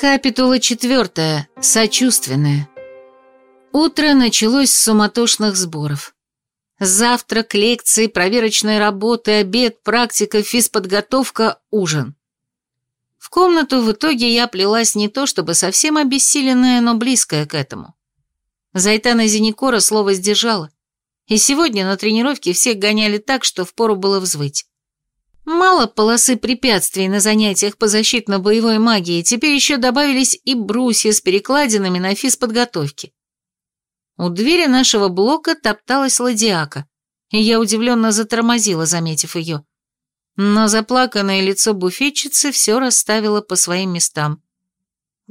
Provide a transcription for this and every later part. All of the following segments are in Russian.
Капитула четвертая. Сочувственная. Утро началось с суматошных сборов. Завтрак, лекции, проверочные работы, обед, практика, физподготовка, ужин. В комнату в итоге я плелась не то чтобы совсем обессиленная, но близкая к этому. Зайтана Зеникора слово сдержала. И сегодня на тренировке всех гоняли так, что впору было взвыть. Мало полосы препятствий на занятиях по защитно-боевой магии, теперь еще добавились и брусья с перекладинами на физподготовке. У двери нашего блока топталась ладиака, и я удивленно затормозила, заметив ее. Но заплаканное лицо буфетчицы все расставило по своим местам.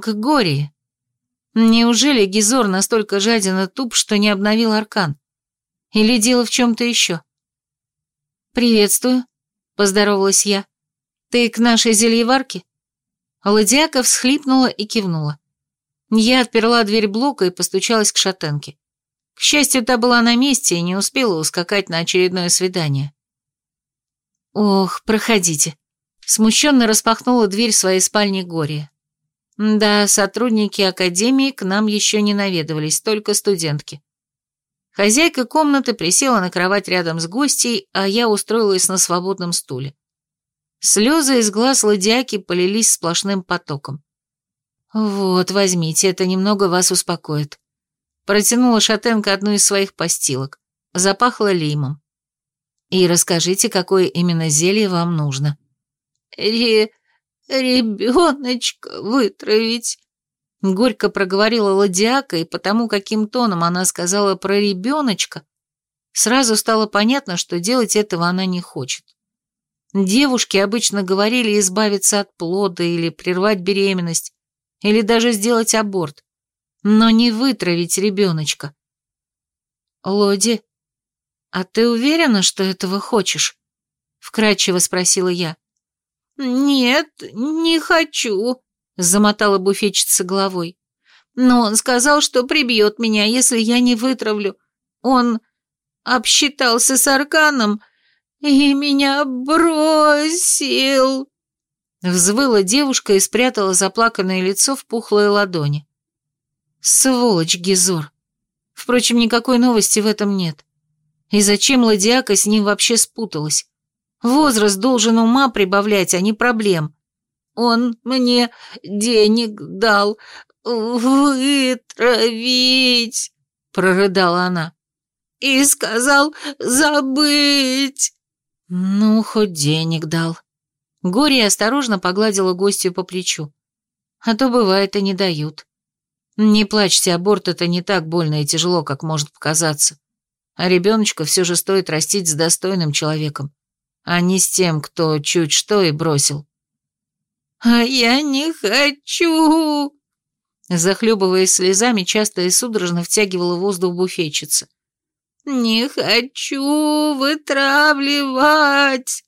К горе. Неужели Гизор настолько жаден и туп, что не обновил аркан? Или дело в чем-то еще? «Приветствую», — поздоровалась я. «Ты к нашей зельеварке?» Ладиака всхлипнула и кивнула. Я отперла дверь блока и постучалась к шатенке. К счастью, та была на месте и не успела ускакать на очередное свидание. «Ох, проходите», — смущенно распахнула дверь своей спальни Горе. Да, сотрудники академии к нам еще не наведывались, только студентки. Хозяйка комнаты присела на кровать рядом с гостьей, а я устроилась на свободном стуле. Слезы из глаз ладьяки полились сплошным потоком. «Вот, возьмите, это немного вас успокоит». Протянула шатенка одну из своих постилок. Запахло лимом. «И расскажите, какое именно зелье вам нужно». «Ре... ребеночка вытравить», Горько проговорила ладиака, и потому, каким тоном она сказала про ребеночка, сразу стало понятно, что делать этого она не хочет. Девушки обычно говорили избавиться от плода или прервать беременность, или даже сделать аборт, но не вытравить ребеночка. «Лоди, а ты уверена, что этого хочешь?» — вкратчиво спросила я. «Нет, не хочу», замотала буфетчица головой. Но он сказал, что прибьет меня, если я не вытравлю. Он обсчитался с арканом и меня бросил. Взвыла девушка и спрятала заплаканное лицо в пухлые ладони. Сволочь, Гизор. Впрочем, никакой новости в этом нет. И зачем Ладиака с ним вообще спуталась? Возраст должен ума прибавлять, а не проблем. Он мне денег дал вытравить, прорыдала она. И сказал забыть. Ну, хоть денег дал. Горе осторожно погладила гостью по плечу. А то бывает и не дают. Не плачьте, аборт это не так больно и тяжело, как может показаться. А ребеночка все же стоит растить с достойным человеком, а не с тем, кто чуть что и бросил. «А я не хочу!» Захлебываясь слезами, часто и судорожно втягивала воздух буфетчица. «Не хочу вытравливать!»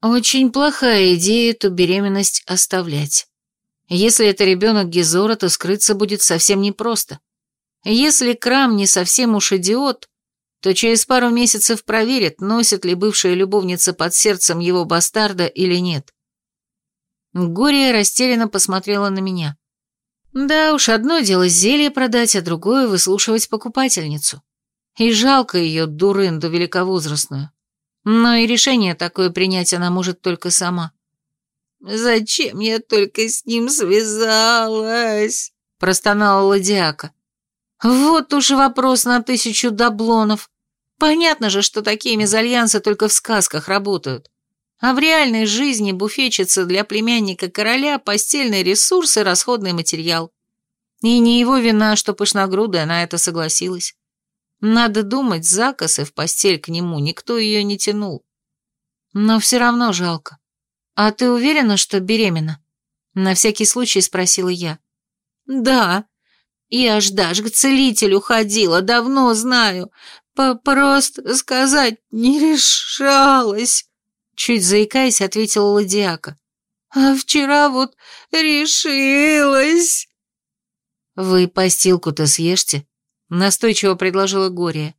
Очень плохая идея эту беременность оставлять. Если это ребенок Гизора, то скрыться будет совсем непросто. Если Крам не совсем уж идиот, то через пару месяцев проверит, носит ли бывшая любовница под сердцем его бастарда или нет. Гория растерянно посмотрела на меня. Да уж, одно дело зелье продать, а другое выслушивать покупательницу. И жалко ее, дурынду великовозрастную. Но и решение такое принять она может только сама. «Зачем я только с ним связалась?» – простонала Ладиака. «Вот уж вопрос на тысячу даблонов. Понятно же, что такие мезальянсы только в сказках работают. А в реальной жизни буфетчица для племянника короля постельный ресурс и расходный материал. И не его вина, что пышногрудая на это согласилась. Надо думать, закосы в постель к нему никто ее не тянул. Но все равно жалко. А ты уверена, что беременна? На всякий случай спросила я. Да, я аж даже к целителю ходила, давно знаю. По Просто сказать не решалась. Чуть заикаясь, ответила Ладиака. «А вчера вот решилась». «Вы постилку-то съешьте», — настойчиво предложила Гория.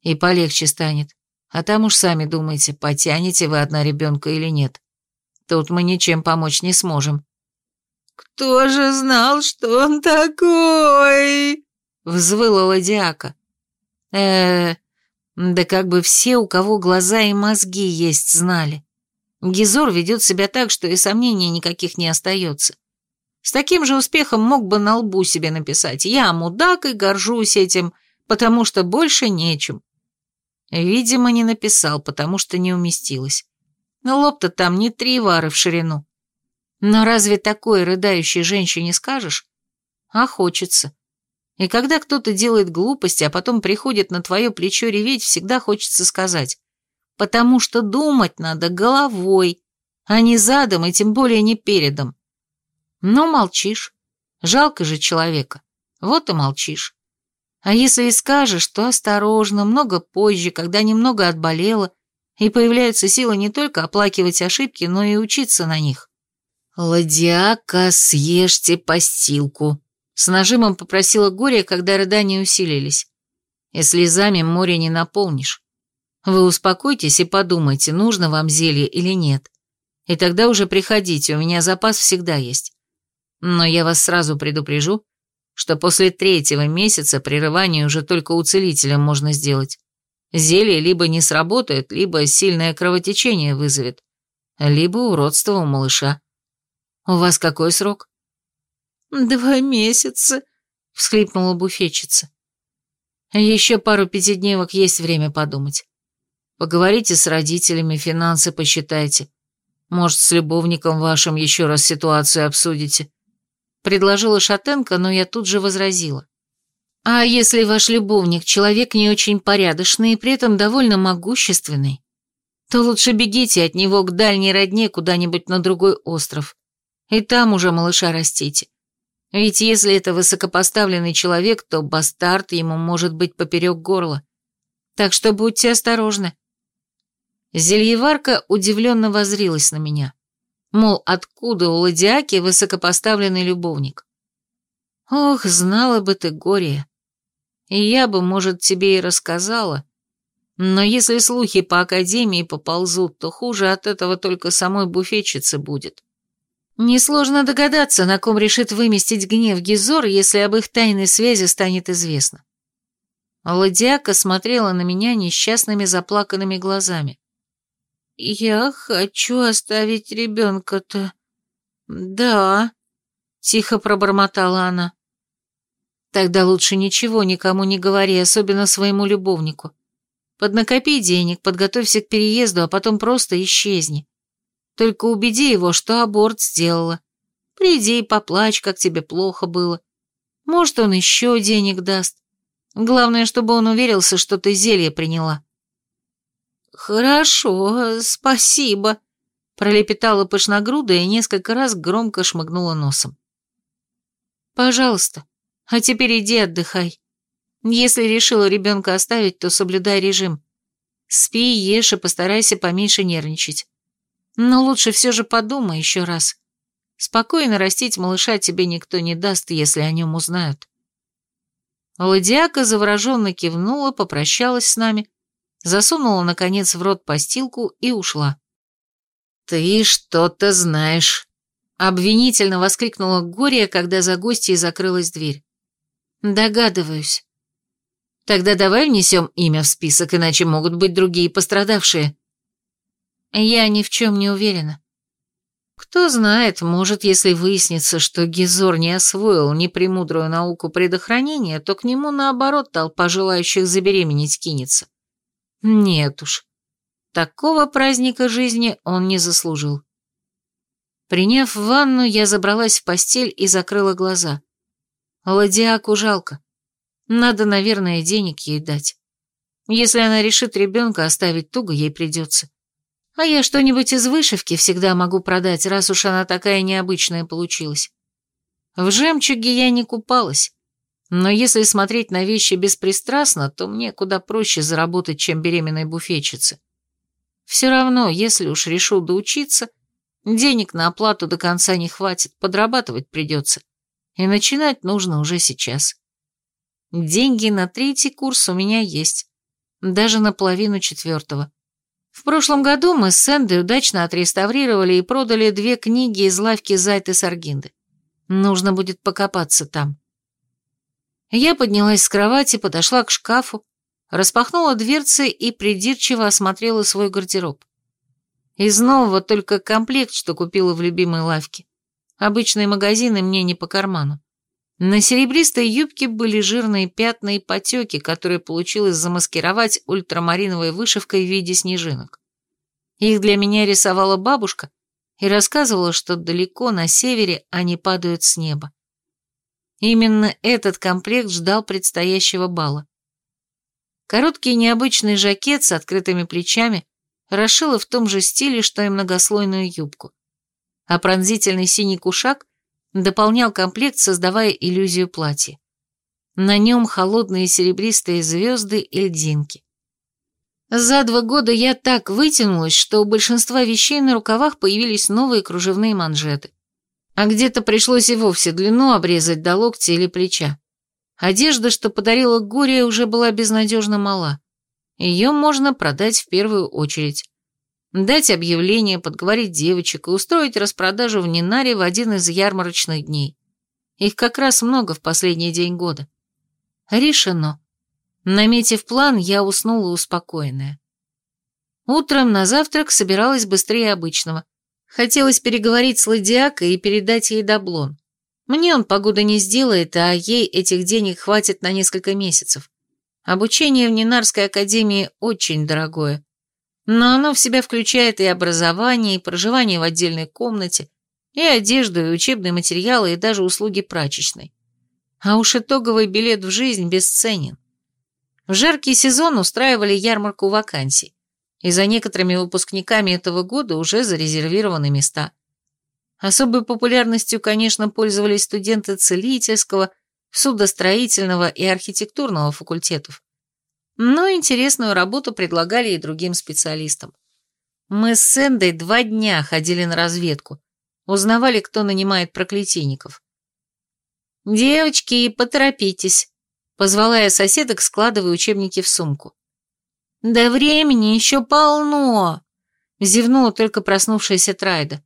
«И полегче станет. А там уж сами думайте, потянете вы одна ребенка или нет. Тут мы ничем помочь не сможем». Кто же знал, что он такой?» Взвыла ладиака. э да как бы все, у кого глаза и мозги есть, знали. Гизор ведет себя так, что и сомнений никаких не остается. С таким же успехом мог бы на лбу себе написать «Я мудак и горжусь этим, потому что больше нечем». Видимо, не написал, потому что не уместилось. Но лоб-то там не три вары в ширину. Но разве такой рыдающей женщине скажешь? А хочется. И когда кто-то делает глупости, а потом приходит на твое плечо реветь, всегда хочется сказать. Потому что думать надо головой, а не задом и тем более не передом. Но молчишь. Жалко же человека. Вот и молчишь. А если и скажешь, то осторожно, много позже, когда немного отболело, и появляются силы не только оплакивать ошибки, но и учиться на них. «Ладиака, съешьте постилку», — с нажимом попросила Гория, когда рыдания усилились. «И слезами море не наполнишь. Вы успокойтесь и подумайте, нужно вам зелье или нет. И тогда уже приходите, у меня запас всегда есть. Но я вас сразу предупрежу, что после третьего месяца прерывание уже только у целителя можно сделать. Зелье либо не сработает, либо сильное кровотечение вызовет, либо уродство у малыша. У вас какой срок? Два месяца, всхлипнула буфетчица. Еще пару пятидневок есть время подумать. Поговорите с родителями, финансы посчитайте. Может, с любовником вашим еще раз ситуацию обсудите. Предложила Шатенко, но я тут же возразила. А если ваш любовник человек не очень порядочный и при этом довольно могущественный, то лучше бегите от него к дальней родне куда-нибудь на другой остров. И там уже малыша растите. Ведь если это высокопоставленный человек, то бастард ему может быть поперек горла. Так что будьте осторожны. Зельеварка удивленно возрилась на меня. Мол, откуда у Ладиаки высокопоставленный любовник? Ох, знала бы ты горе. И я бы, может, тебе и рассказала. Но если слухи по Академии поползут, то хуже от этого только самой буфетчице будет. Несложно догадаться, на ком решит выместить гнев Гизор, если об их тайной связи станет известно. Ладиака смотрела на меня несчастными заплаканными глазами. «Я хочу оставить ребенка-то. Да», — тихо пробормотала она. Тогда лучше ничего никому не говори, особенно своему любовнику. Поднакопи денег, подготовься к переезду, а потом просто исчезни. Только убеди его, что аборт сделала. Приди и поплачь, как тебе плохо было. Может, он еще денег даст. Главное, чтобы он уверился, что ты зелье приняла. «Хорошо, спасибо», — пролепетала пышногрудая и несколько раз громко шмыгнула носом. «Пожалуйста, а теперь иди отдыхай. Если решила ребенка оставить, то соблюдай режим. Спи, ешь и постарайся поменьше нервничать. Но лучше все же подумай еще раз. Спокойно растить малыша тебе никто не даст, если о нем узнают. Ладиака завороженно кивнула, попрощалась с нами, засунула, наконец, в рот постилку и ушла. «Ты что-то знаешь», — обвинительно воскликнула Гория, когда за гостьей закрылась дверь. Догадываюсь. Тогда давай внесем имя в список, иначе могут быть другие пострадавшие. Я ни в чем не уверена. Кто знает, может, если выяснится, что Гизор не освоил ни премудрую науку предохранения, то к нему, наоборот, толпа желающих забеременеть кинется. Нет уж, такого праздника жизни он не заслужил. Приняв ванну, я забралась в постель и закрыла глаза. Ладиаку жалко. Надо, наверное, денег ей дать. Если она решит ребенка оставить туго, ей придется. А я что-нибудь из вышивки всегда могу продать, раз уж она такая необычная получилась. В жемчуге я не купалась. Но если смотреть на вещи беспристрастно, то мне куда проще заработать, чем беременной буфетчице. Все равно, если уж решу доучиться, денег на оплату до конца не хватит, подрабатывать придется. И начинать нужно уже сейчас. Деньги на третий курс у меня есть. Даже на половину четвертого. В прошлом году мы с Сэндой удачно отреставрировали и продали две книги из лавки Зайты Саргинды. Нужно будет покопаться там. Я поднялась с кровати, подошла к шкафу, распахнула дверцы и придирчиво осмотрела свой гардероб. Из нового только комплект, что купила в любимой лавке. Обычные магазины мне не по карману. На серебристой юбке были жирные пятна и потеки, которые получилось замаскировать ультрамариновой вышивкой в виде снежинок. Их для меня рисовала бабушка и рассказывала, что далеко на севере они падают с неба. Именно этот комплект ждал предстоящего бала. Короткий необычный жакет с открытыми плечами расшила в том же стиле, что и многослойную юбку. А пронзительный синий кушак дополнял комплект, создавая иллюзию платья. На нем холодные серебристые звезды и льдинки. За два года я так вытянулась, что у большинства вещей на рукавах появились новые кружевные манжеты. А где-то пришлось и вовсе длину обрезать до локтя или плеча. Одежда, что подарила горе, уже была безнадежно мала. Ее можно продать в первую очередь дать объявление, подговорить девочек и устроить распродажу в Нинаре в один из ярмарочных дней. Их как раз много в последний день года. Решено. Наметив план, я уснула успокоенная. Утром на завтрак собиралась быстрее обычного. Хотелось переговорить с Ладиакой и передать ей доблон. Мне он погода не сделает, а ей этих денег хватит на несколько месяцев. Обучение в Нинарской академии очень дорогое. Но оно в себя включает и образование, и проживание в отдельной комнате, и одежду, и учебные материалы, и даже услуги прачечной. А уж итоговый билет в жизнь бесценен. В жаркий сезон устраивали ярмарку вакансий, и за некоторыми выпускниками этого года уже зарезервированы места. Особой популярностью, конечно, пользовались студенты целительского, судостроительного и архитектурного факультетов. Но интересную работу предлагали и другим специалистам. Мы с Сэндой два дня ходили на разведку, узнавали, кто нанимает проклятийников. «Девочки, поторопитесь», — позвала я соседок, складывая учебники в сумку. «Да времени еще полно», — зевнула только проснувшаяся Трайда.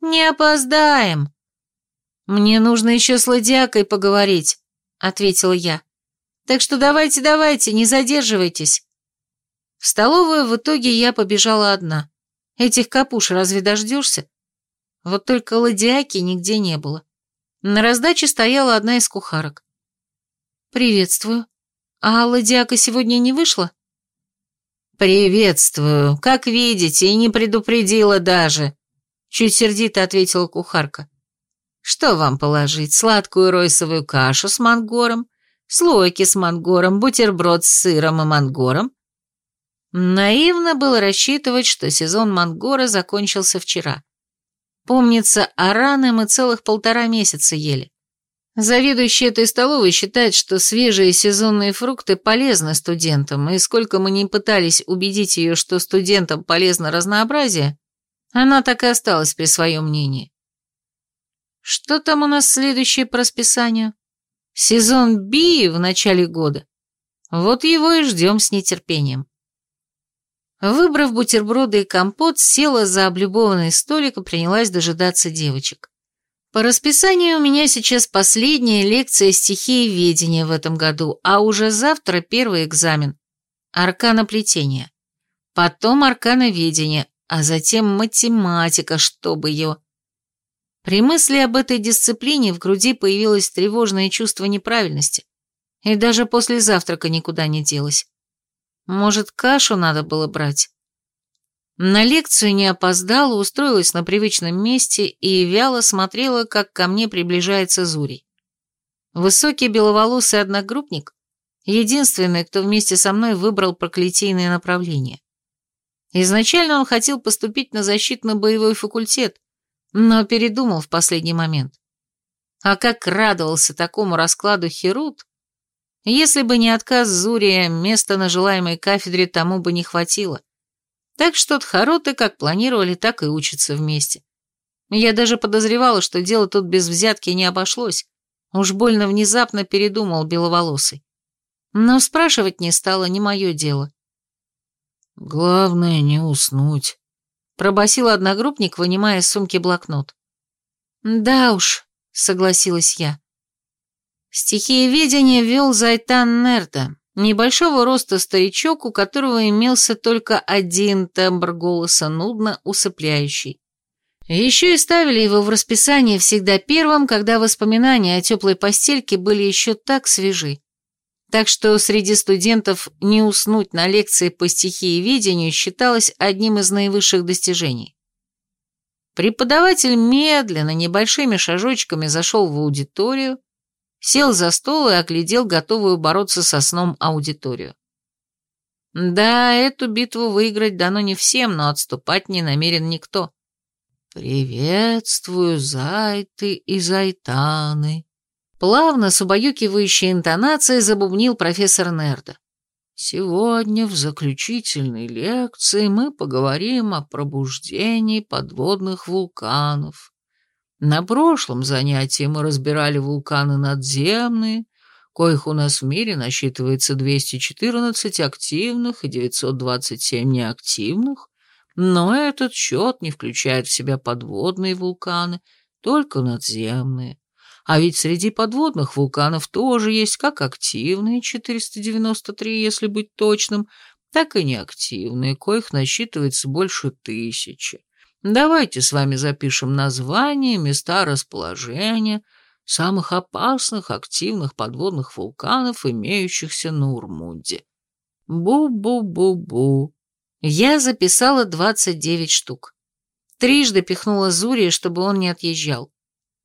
«Не опоздаем». «Мне нужно еще с Ладиакой поговорить», — ответила я. Так что давайте-давайте, не задерживайтесь. В столовую в итоге я побежала одна. Этих капуш разве дождешься? Вот только ладиаки нигде не было. На раздаче стояла одна из кухарок. «Приветствую. А ладиака сегодня не вышла?» «Приветствую. Как видите, и не предупредила даже», — чуть сердито ответила кухарка. «Что вам положить? Сладкую ройсовую кашу с мангором слойки с мангором, бутерброд с сыром и мангором. Наивно было рассчитывать, что сезон мангора закончился вчера. Помнится, араны мы целых полтора месяца ели. Заведующий этой столовой считает, что свежие сезонные фрукты полезны студентам, и сколько мы не пытались убедить ее, что студентам полезно разнообразие, она так и осталась при своем мнении. Что там у нас следующее по расписанию? Сезон Би в начале года. Вот его и ждем с нетерпением. Выбрав бутерброды и компот, села за облюбованный столик и принялась дожидаться девочек. По расписанию у меня сейчас последняя лекция стихии ведения в этом году, а уже завтра первый экзамен. Арканоплетение. Потом аркановедение, а затем математика, чтобы ее... При мысли об этой дисциплине в груди появилось тревожное чувство неправильности, и даже после завтрака никуда не делось. Может, кашу надо было брать? На лекцию не опоздала, устроилась на привычном месте и вяло смотрела, как ко мне приближается Зурий. Высокий беловолосый одногруппник, единственный, кто вместе со мной выбрал проклятийное направление. Изначально он хотел поступить на защитно-боевой факультет, но передумал в последний момент. А как радовался такому раскладу Херут, если бы не отказ Зурия, места на желаемой кафедре тому бы не хватило. Так что Тхароты как планировали, так и учатся вместе. Я даже подозревала, что дело тут без взятки не обошлось. Уж больно внезапно передумал беловолосый. Но спрашивать не стало, не мое дело. «Главное не уснуть», пробасил одногруппник, вынимая из сумки блокнот. «Да уж», — согласилась я. Стихиеведение вел Зайтан Нерта, небольшого роста старичок, у которого имелся только один тембр голоса, нудно усыпляющий. Еще и ставили его в расписание всегда первым, когда воспоминания о теплой постельке были еще так свежи. Так что среди студентов не уснуть на лекции по стихиеведению считалось одним из наивысших достижений. Преподаватель медленно, небольшими шажочками зашел в аудиторию, сел за стол и оглядел готовую бороться со сном аудиторию. Да, эту битву выиграть дано не всем, но отступать не намерен никто. «Приветствую, зайты и зайтаны», плавно с убаюкивающей интонацией забубнил профессор Нерда. Сегодня в заключительной лекции мы поговорим о пробуждении подводных вулканов. На прошлом занятии мы разбирали вулканы надземные, коих у нас в мире насчитывается 214 активных и 927 неактивных, но этот счет не включает в себя подводные вулканы, только надземные. А ведь среди подводных вулканов тоже есть как активные 493, если быть точным, так и неактивные, коих насчитывается больше тысячи. Давайте с вами запишем названия, места расположения самых опасных активных подводных вулканов, имеющихся на Урмунде. Бу-бу-бу-бу. Я записала 29 штук. Трижды пихнула Зури, чтобы он не отъезжал.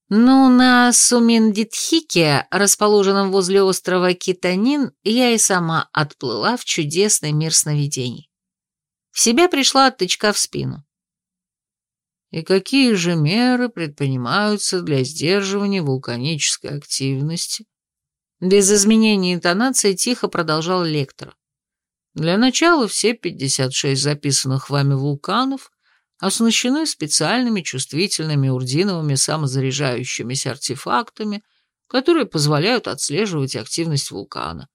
Ну, на Суминдитхике, расположенном возле острова Китанин, я и сама отплыла в чудесный мир сновидений. В себя пришла от тычка в спину. И какие же меры предпринимаются для сдерживания вулканической активности? Без изменения интонации тихо продолжал лектор. Для начала все 56 записанных вами вулканов оснащены специальными чувствительными урдиновыми самозаряжающимися артефактами, которые позволяют отслеживать активность вулкана.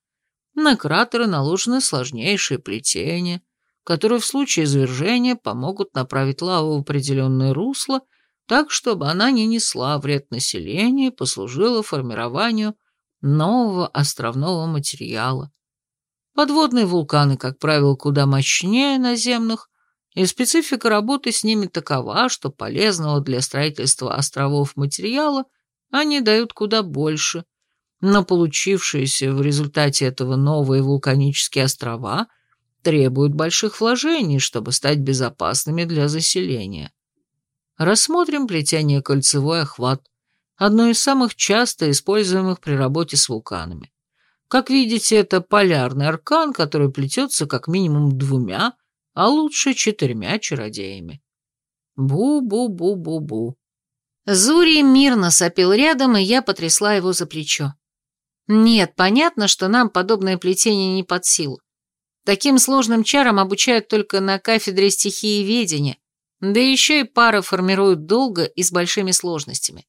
На кратеры наложены сложнейшие плетения, которые в случае извержения помогут направить лаву в определенное русло, так, чтобы она не несла вред населению и послужила формированию нового островного материала. Подводные вулканы, как правило, куда мощнее наземных, и специфика работы с ними такова, что полезного для строительства островов материала они дают куда больше, но получившиеся в результате этого новые вулканические острова требуют больших вложений, чтобы стать безопасными для заселения. Рассмотрим плетение кольцевой охват, одно из самых часто используемых при работе с вулканами. Как видите, это полярный аркан, который плетется как минимум двумя, а лучше четырьмя чародеями. Бу-бу-бу-бу-бу. Зури мирно сопел рядом, и я потрясла его за плечо. Нет, понятно, что нам подобное плетение не под силу. Таким сложным чарам обучают только на кафедре стихии ведения, да еще и пары формируют долго и с большими сложностями.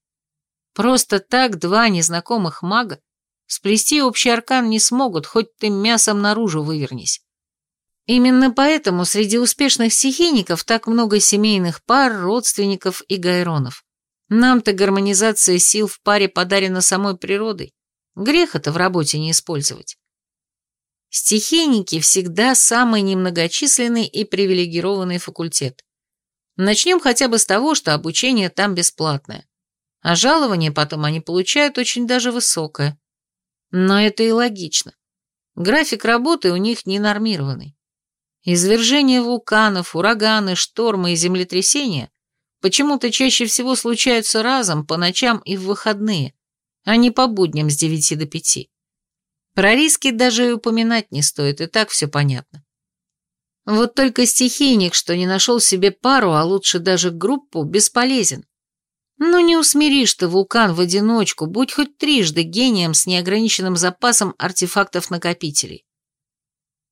Просто так два незнакомых мага сплести общий аркан не смогут, хоть ты мясом наружу вывернись. Именно поэтому среди успешных стихийников так много семейных пар, родственников и гайронов. Нам-то гармонизация сил в паре подарена самой природой. Грех это в работе не использовать. Стихийники всегда самый немногочисленный и привилегированный факультет. Начнем хотя бы с того, что обучение там бесплатное. А жалование потом они получают очень даже высокое. Но это и логично. График работы у них не нормированный. Извержения вулканов, ураганы, штормы и землетрясения почему-то чаще всего случаются разом по ночам и в выходные, а не по будням с 9 до 5. Про риски даже и упоминать не стоит, и так все понятно. Вот только стихийник, что не нашел себе пару, а лучше даже группу, бесполезен. Ну не усмиришь ты вулкан в одиночку, будь хоть трижды гением с неограниченным запасом артефактов-накопителей.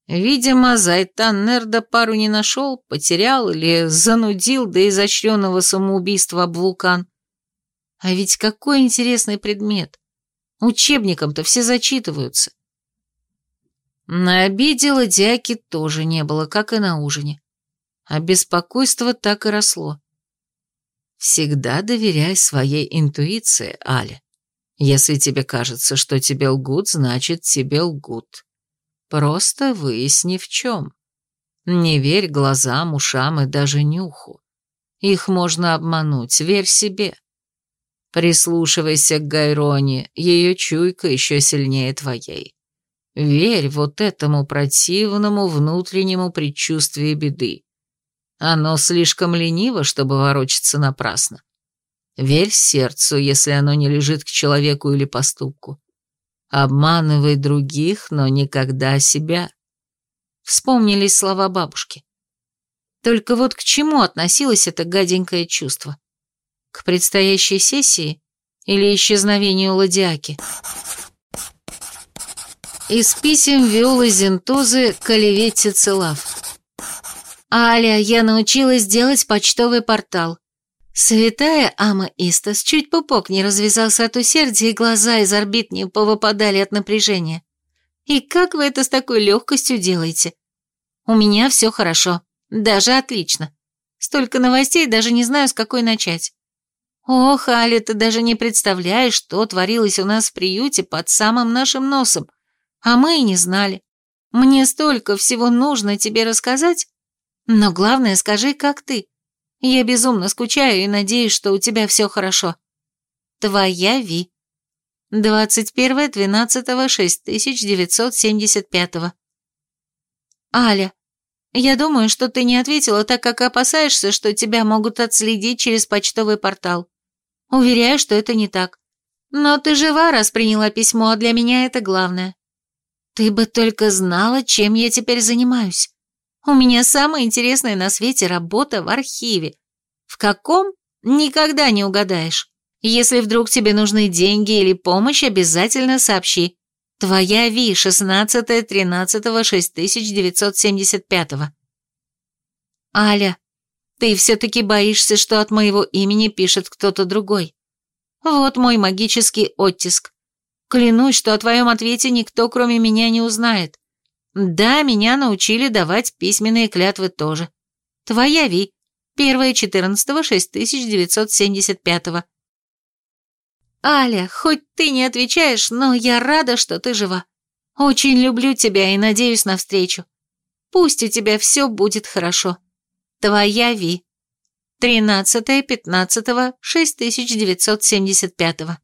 Видимо, Зайтан Нерда пару не нашел, потерял или занудил до изощренного самоубийства об вулкан. А ведь какой интересный предмет. Учебникам-то все зачитываются. На обеде ладьяки тоже не было, как и на ужине. А беспокойство так и росло. Всегда доверяй своей интуиции, Аля. Если тебе кажется, что тебе лгут, значит, тебе лгут. Просто выясни в чем. Не верь глазам, ушам и даже нюху. Их можно обмануть, верь себе. Прислушивайся к Гайроне, ее чуйка еще сильнее твоей. Верь вот этому противному внутреннему предчувствию беды. Оно слишком лениво, чтобы ворочаться напрасно. Верь сердцу, если оно не лежит к человеку или поступку. Обманывай других, но никогда себя. Вспомнились слова бабушки. Только вот к чему относилось это гаденькое чувство? К предстоящей сессии или исчезновению ладиаки? Из писем Виолы Зентозы к Оливетте Целав. «Аля, я научилась делать почтовый портал. Святая Ама Истас чуть пупок не развязался от усердия, и глаза из орбит не повыпадали от напряжения. И как вы это с такой легкостью делаете? У меня все хорошо, даже отлично. Столько новостей, даже не знаю, с какой начать. Ох, Аля, ты даже не представляешь, что творилось у нас в приюте под самым нашим носом. А мы и не знали. Мне столько всего нужно тебе рассказать. Но главное, скажи, как ты. Я безумно скучаю и надеюсь, что у тебя все хорошо. Твоя Ви. 21.12.6975. Аля, я думаю, что ты не ответила, так как опасаешься, что тебя могут отследить через почтовый портал. Уверяю, что это не так. Но ты жива, раз приняла письмо, а для меня это главное. Ты бы только знала, чем я теперь занимаюсь. У меня самая интересная на свете работа в архиве. В каком? Никогда не угадаешь. Если вдруг тебе нужны деньги или помощь, обязательно сообщи. Твоя Ви, 16-13-6975. Аля, ты все-таки боишься, что от моего имени пишет кто-то другой. Вот мой магический оттиск. Клянусь, что о твоем ответе никто, кроме меня, не узнает. Да, меня научили давать письменные клятвы тоже. Твоя Ви, 1.14.6975. Аля, хоть ты не отвечаешь, но я рада, что ты жива. Очень люблю тебя и надеюсь на встречу. Пусть у тебя все будет хорошо. Твоя Ви. 13.15.6975.